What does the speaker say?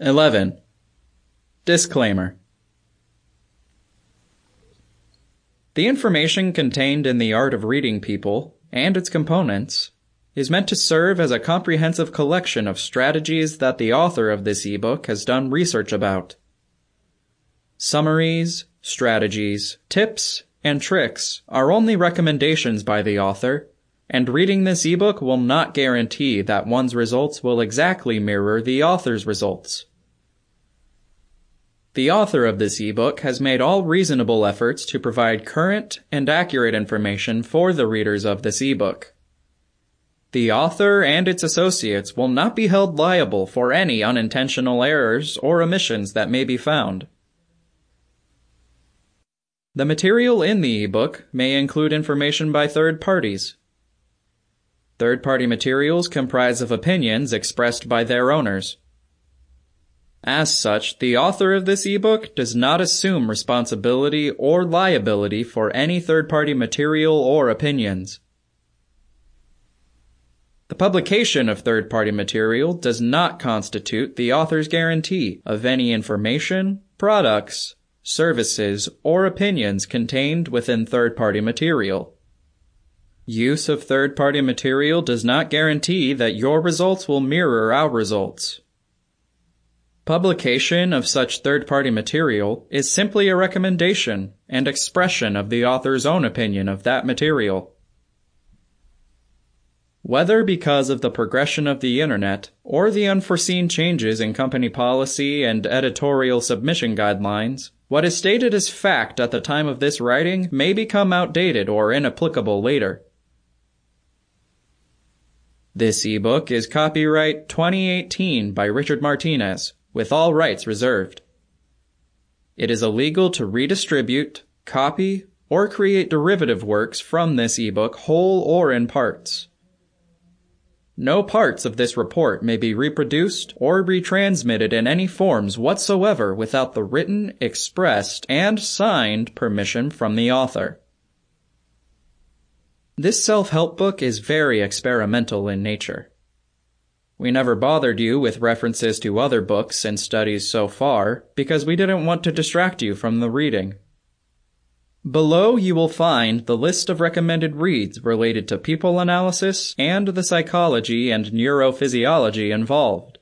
11. Disclaimer The information contained in The Art of Reading People and its components is meant to serve as a comprehensive collection of strategies that the author of this ebook has done research about. Summaries, strategies, tips, and tricks are only recommendations by the author, and reading this ebook will not guarantee that one's results will exactly mirror the author's results. The author of this ebook has made all reasonable efforts to provide current and accurate information for the readers of this ebook. The author and its associates will not be held liable for any unintentional errors or omissions that may be found. The material in the ebook may include information by third parties. Third party materials comprise of opinions expressed by their owners. As such, the author of this ebook does not assume responsibility or liability for any third-party material or opinions. The publication of third-party material does not constitute the author's guarantee of any information, products, services, or opinions contained within third-party material. Use of third-party material does not guarantee that your results will mirror our results. Publication of such third-party material is simply a recommendation and expression of the author's own opinion of that material. Whether because of the progression of the internet or the unforeseen changes in company policy and editorial submission guidelines, what is stated as fact at the time of this writing may become outdated or inapplicable later. This ebook is copyright 2018 by Richard Martinez with all rights reserved. It is illegal to redistribute, copy, or create derivative works from this ebook whole or in parts. No parts of this report may be reproduced or retransmitted in any forms whatsoever without the written, expressed, and signed permission from the author. This self-help book is very experimental in nature. We never bothered you with references to other books and studies so far because we didn't want to distract you from the reading. Below you will find the list of recommended reads related to people analysis and the psychology and neurophysiology involved.